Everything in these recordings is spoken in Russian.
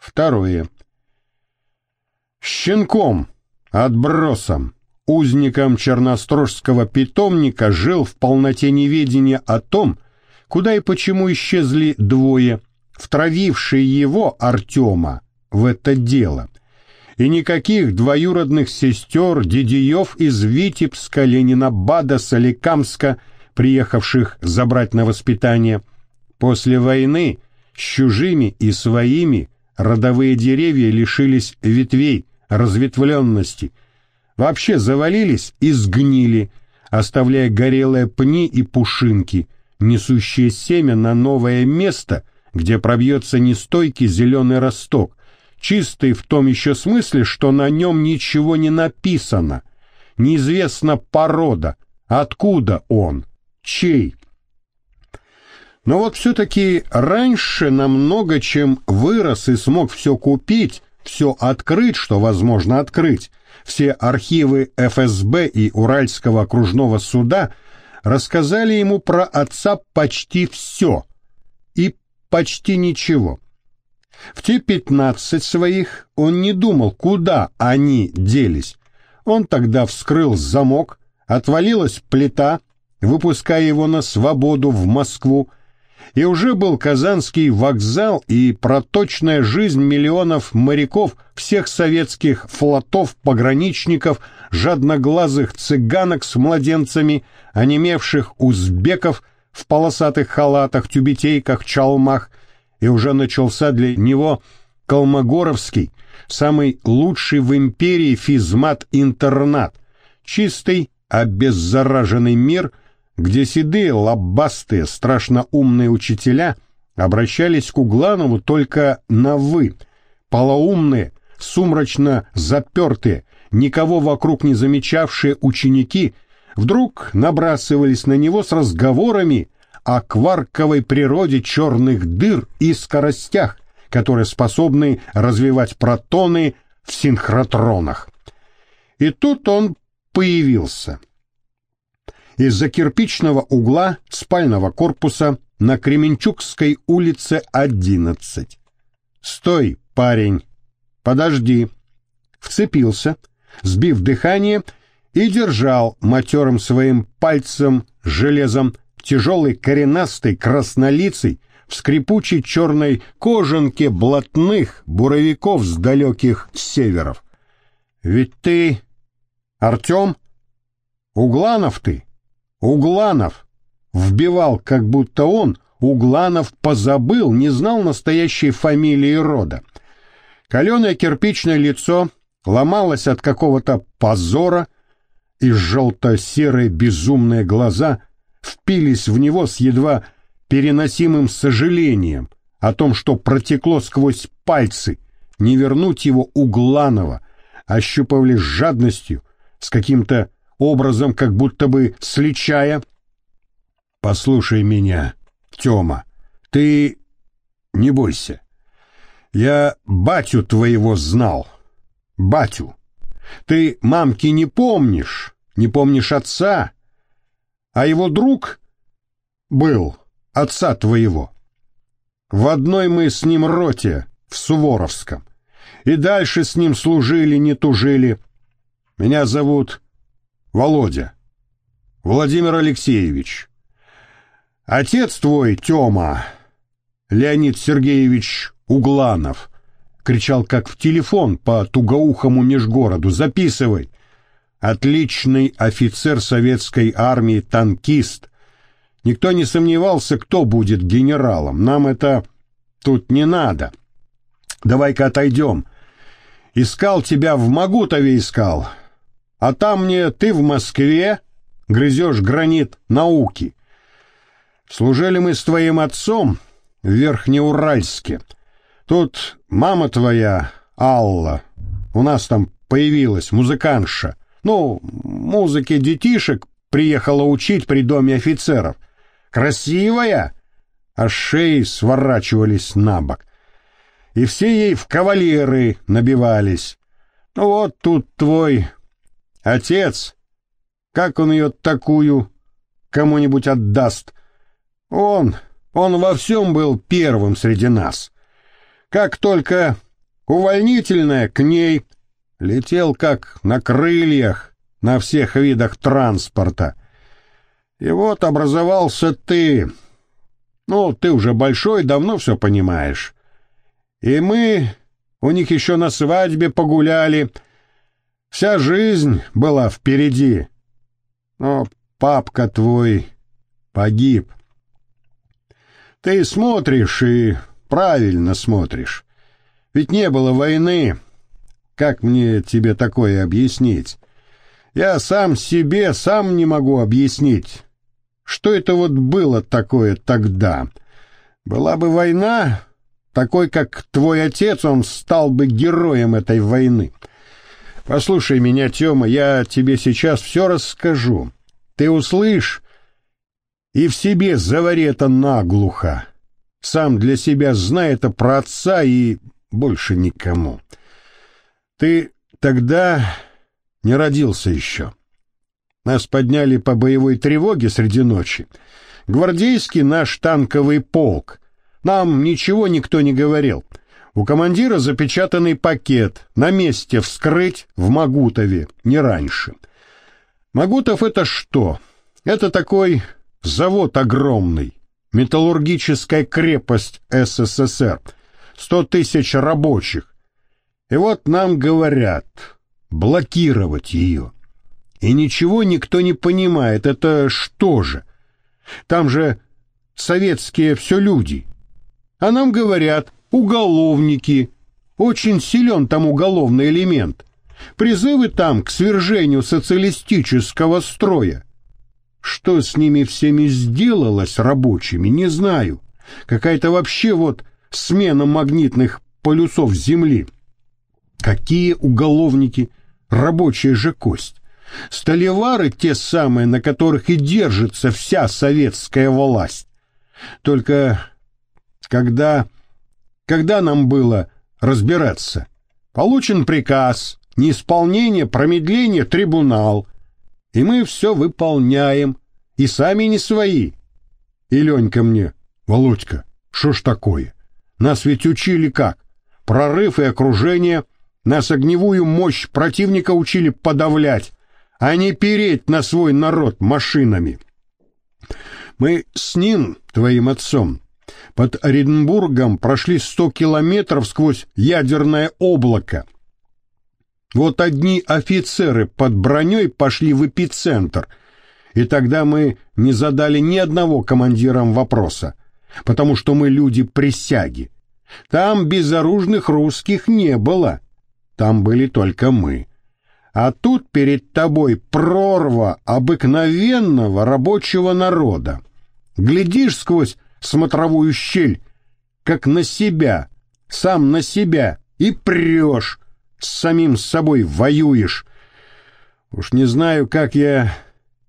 Второе. Щенком, отбросом, узником чернострожского питомника жил в полноте неведения о том, куда и почему исчезли двое, втравившие его, Артема, в это дело. И никаких двоюродных сестер Дидиев из Витебска, Ленинабада, Соликамска, приехавших забрать на воспитание. После войны с чужими и своими родовые деревья лишились ветвей, разветвленности, вообще завалились и сгнили, оставляя горелые пни и пушинки, несущие семя на новое место, где пробьется нестойкий зеленый росток, чистый в том еще смысле, что на нем ничего не написано, неизвестна порода, откуда он, чей. Но вот все-таки раньше намного чем вырос и смог все купить, все открыть, что возможно открыть, все архивы ФСБ и Уральского окружного суда рассказали ему про отца почти все и почти ничего. В те пятнадцать своих он не думал, куда они делись. Он тогда вскрыл замок, отвалилась плита, выпуская его на свободу в Москву, и уже был Казанский вокзал и проточная жизнь миллионов моряков всех советских флотов, пограничников, жадноглазых цыганок с младенцами, онемевших узбеков в полосатых халатах, тюбетейках, чалмах, и уже начался для него Колмогоровский, самый лучший в империи физмат-интернат, чистый, обеззараженный мир — где седые, лобастые, страшно умные учителя обращались к Угланову только на «вы», полоумные, сумрачно запертые, никого вокруг не замечавшие ученики вдруг набрасывались на него с разговорами о кварковой природе черных дыр и скоростях, которые способны развивать протоны в синхротронах. И тут он появился — из-за кирпичного угла спального корпуса на Кременчугской улице 11. «Стой, парень! Подожди!» Вцепился, сбив дыхание, и держал матерым своим пальцем железом тяжелый коренастый краснолицый в скрипучей черной кожанке блатных буровиков с далеких северов. «Ведь ты... Артем? Угланов ты?» Угланов вбивал, как будто он, Угланов позабыл, не знал настоящей фамилии рода. Каленое кирпичное лицо ломалось от какого-то позора, и желто-серые безумные глаза впились в него с едва переносимым сожалением о том, что протекло сквозь пальцы, не вернуть его Угланова, ощупывали с жадностью, с каким-то образом, как будто бы сличая. «Послушай меня, Тёма, ты не бойся. Я батю твоего знал. Батю. Ты мамки не помнишь, не помнишь отца, а его друг был отца твоего. В одной мы с ним роте, в Суворовском, и дальше с ним служили, не тужили. Меня зовут Володя. Владимир Алексеевич. Отец твой, Тёма, Леонид Сергеевич Угланов, кричал как в телефон по тугоухому межгороду. Записывай. Отличный офицер советской армии, танкист. Никто не сомневался, кто будет генералом. Нам это тут не надо. Давай-ка отойдем. Искал тебя в Магутове искал. А там мне ты в Москве грызешь гранит науки. Служили мы с твоим отцом в Верхнеуральске. Тут мама твоя, Алла, у нас там появилась музыкантша. Ну, музыке детишек приехала учить при доме офицеров. Красивая, а шеи сворачивались на бок. И все ей в кавалеры набивались. Ну вот тут твой Отец, как он ее такую кому-нибудь отдаст? Он, он во всем был первым среди нас. Как только увольнительная к ней. Летел как на крыльях на всех видах транспорта. И вот образовался ты. Ну, ты уже большой, давно все понимаешь. И мы у них еще на свадьбе погуляли. Вся жизнь была впереди. Но папка твой погиб. Ты смотришь и правильно смотришь. Ведь не было войны. Как мне тебе такое объяснить? Я сам себе сам не могу объяснить. Что это вот было такое тогда? Была бы война, такой, как твой отец, он стал бы героем этой войны. Послушай меня, Тёма, я тебе сейчас все расскажу. Ты услышь и в себе завари это наглухо. Сам для себя знай это про отца и больше никому. Ты тогда не родился еще. Нас подняли по боевой тревоге среди ночи. Гвардейский наш танковый полк. Нам ничего никто не говорил. У командира запечатанный пакет. На месте вскрыть в Магутове, не раньше. Магутов это что? Это такой завод огромный. Металлургическая крепость СССР. Сто тысяч рабочих. И вот нам говорят блокировать ее. И ничего никто не понимает. Это что же? Там же советские все люди. А нам говорят, уголовники. Очень силен там уголовный элемент. Призывы там к свержению социалистического строя. Что с ними всеми сделалось рабочими, не знаю. Какая-то вообще вот смена магнитных полюсов Земли. Какие уголовники? Рабочая же кость. Столевары те самые, на которых и держится вся советская власть. Только когда... Когда нам было разбираться? Получен приказ, неисполнение, промедление, трибунал. И мы все выполняем, и сами не свои. И Ленька мне, Володька, что ж такое? Нас ведь учили как? Прорыв и окружение, нас огневую мощь противника учили подавлять, а не переть на свой народ машинами. Мы с ним, твоим отцом, под Оренбургом прошли сто километров сквозь ядерное облако. Вот одни офицеры под броней пошли в эпицентр, и тогда мы не задали ни одного командирам вопроса, потому что мы люди присяги. Там безоружных русских не было, там были только мы. А тут перед тобой прорва обыкновенного рабочего народа. Глядишь сквозь смотровую щель, как на себя, сам на себя, и прешь, с самим собой воюешь. Уж не знаю, как я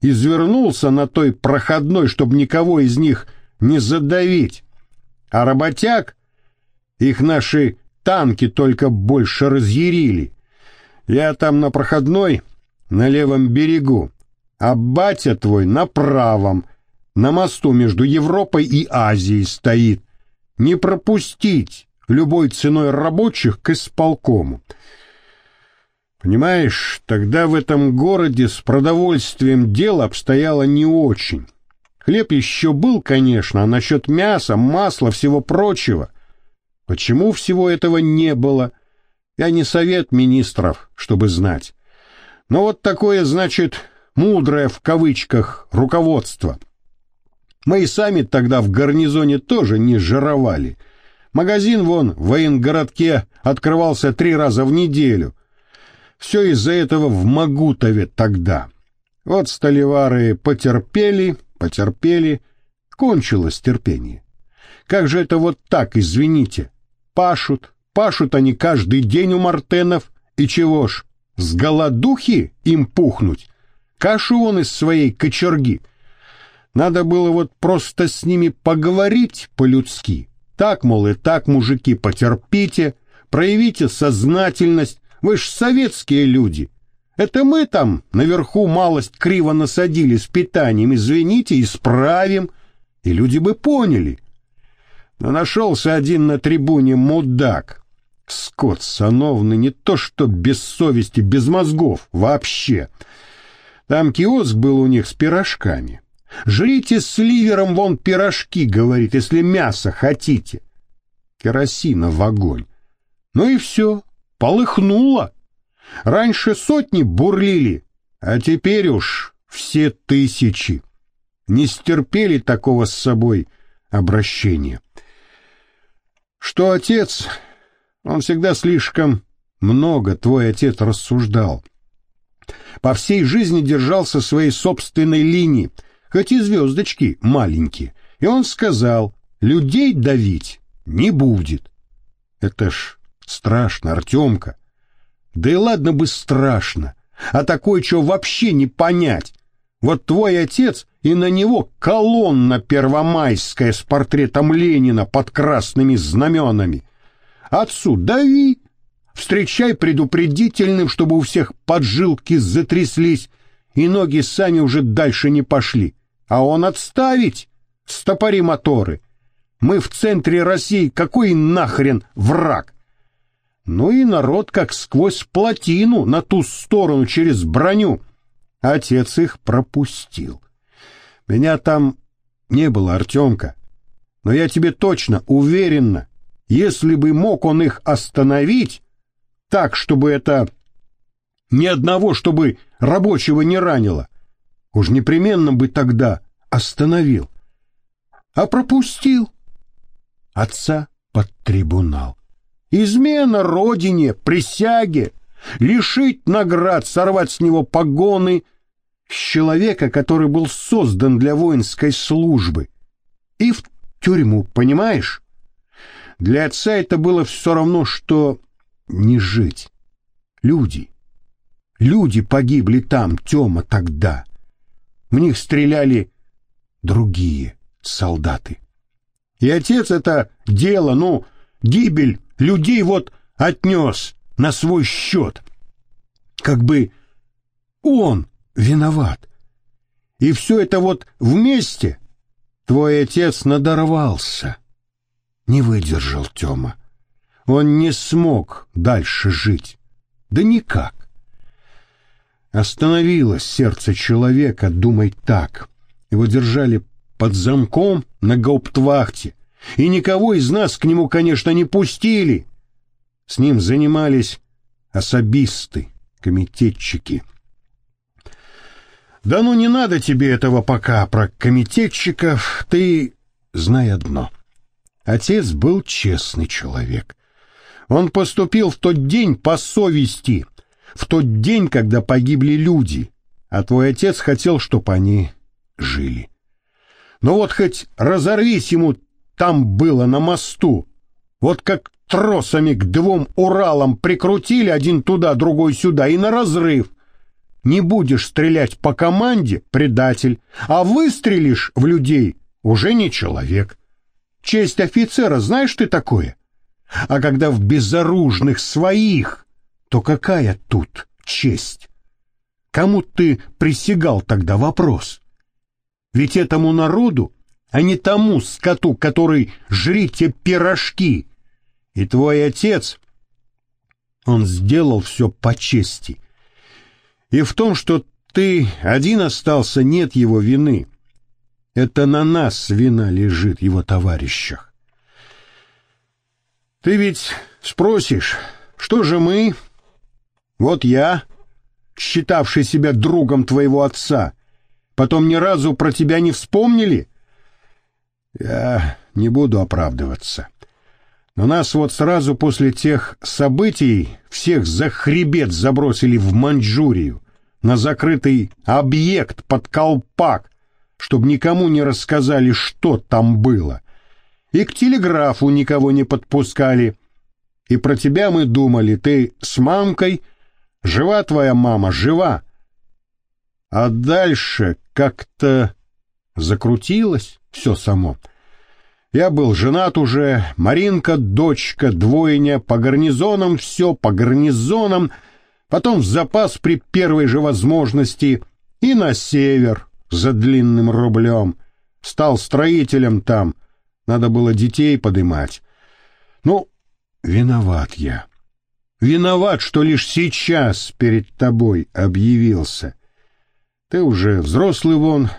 извернулся на той проходной, чтобы никого из них не задавить. А работяг, их наши танки только больше разъярили. Я там на проходной, на левом берегу, а батя твой на правом, на мосту между Европой и Азией стоит. Не пропустить любой ценой рабочих к исполкому. Понимаешь, тогда в этом городе с продовольствием дело обстояло не очень. Хлеб еще был, конечно, а насчет мяса, масла, всего прочего. Почему всего этого не было? Я не совет министров, чтобы знать. Но вот такое, значит, мудрое в кавычках руководство. Мы и сами тогда в гарнизоне тоже не жировали. Магазин вон в военгородке открывался три раза в неделю. Все из-за этого в Магутове тогда. Вот столевары потерпели, потерпели, кончилось терпение. Как же это вот так, извините? Пашут, Пашут они каждый день у мартенов, и чего ж, с голодухи им пухнуть? Кашу он из своей кочерги. Надо было вот просто с ними поговорить по-людски. Так, мол, и так, мужики, потерпите, проявите сознательность, вы ж советские люди. Это мы там наверху малость криво насадили с питанием, извините, исправим, и люди бы поняли. Но нашелся один на трибуне мудак, Скот сановный не то что без совести, без мозгов, вообще. Там киоск был у них с пирожками. Жрите с ливером вон пирожки, говорит, если мясо хотите. Керосина в огонь. Ну и все, полыхнуло. Раньше сотни бурлили, а теперь уж все тысячи. Не стерпели такого с собой обращения. Что отец, он всегда слишком много, твой отец рассуждал. По всей жизни держался своей собственной линии, хоть и звездочки маленькие. И он сказал, людей давить не будет. Это ж страшно, Артемка. Да и ладно бы страшно, а такое, что вообще не понять. Вот твой отец, и на него колонна первомайская с портретом Ленина под красными знаменами. Отцу дави, встречай предупредительным, чтобы у всех поджилки затряслись, и ноги сами уже дальше не пошли. А он отставить, стопори моторы. Мы в центре России, какой нахрен враг? Ну и народ как сквозь плотину на ту сторону через броню. Отец их пропустил. Меня там не было, Артемка. Но я тебе точно, уверенно, если бы мог он их остановить, так, чтобы это ни одного, чтобы рабочего не ранило, уж непременно бы тогда остановил. А пропустил. Отца под трибунал. Измена родине, присяге, лишить наград, сорвать с него погоны с человека, который был создан для воинской службы, и в тюрьму, понимаешь? Для отца это было все равно, что не жить. Люди. Люди погибли там, Тёма, тогда. В них стреляли другие солдаты. И отец это дело, ну, гибель людей вот отнес на свой счет. Как бы он виноват. И все это вот вместе твой отец надорвался. Не выдержал Тёма. Он не смог дальше жить. Да никак. Остановилось сердце человека думать так. Его держали под замком на гауптвахте, и никого из нас к нему, конечно, не пустили. С ним занимались особисты, комитетчики. Да ну не надо тебе этого пока про комитетчиков, ты знай одно. Отец был честный человек. Он поступил в тот день по совести, в тот день, когда погибли люди, а твой отец хотел, чтобы они жили. Но вот хоть разорвись ему там было на мосту. Вот как тросами к двум Уралам прикрутили один туда, другой сюда, и на разрыв. Не будешь стрелять по команде — предатель, а выстрелишь в людей — уже не человек. Честь офицера знаешь ты такое? А когда в безоружных своих, то какая тут честь? Кому ты присягал тогда вопрос? Ведь этому народу а не тому скоту, который жрите пирожки. И твой отец, он сделал все по чести. И в том, что ты один остался, нет его вины. Это на нас вина лежит, его товарищах. Ты ведь спросишь, что же мы? Вот я, считавший себя другом твоего отца, потом ни разу про тебя не вспомнили? Я не буду оправдываться. Но нас вот сразу после тех событий всех за хребет забросили в Маньчжурию, на закрытый объект под колпак, чтобы никому не рассказали, что там было. И к телеграфу никого не подпускали. И про тебя мы думали, ты с мамкой, жива твоя мама, жива. А дальше как-то закрутилось все само. Я был женат уже, Маринка, дочка, двойня, по гарнизонам все, по гарнизонам, потом в запас при первой же возможности и на север за длинным рублем. Стал строителем там, надо было детей подымать. Ну, виноват я. Виноват, что лишь сейчас перед тобой объявился. Ты уже взрослый вон,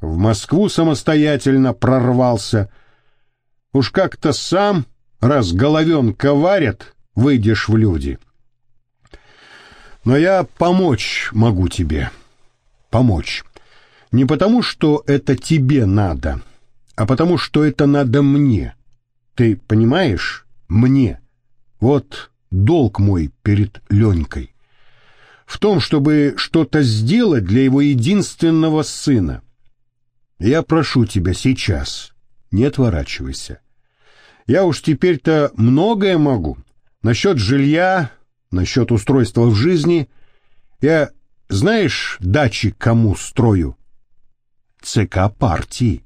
в Москву самостоятельно прорвался. Уж как-то сам, раз головенка варят, выйдешь в люди. Но я помочь могу тебе. Помочь. Не потому, что это тебе надо, а потому, что это надо мне. Ты понимаешь? Мне. Вот долг мой перед Ленькой. В том, чтобы что-то сделать для его единственного сына. Я прошу тебя сейчас, не отворачивайся. Я уж теперь-то многое могу. Насчет жилья, насчет устройства в жизни. Я, знаешь, дачи кому строю? ЦК партии.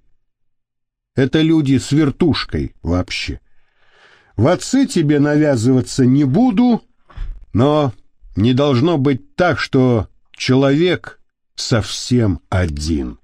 Это люди с вертушкой вообще. В отцы тебе навязываться не буду, но не должно быть так, что человек совсем один.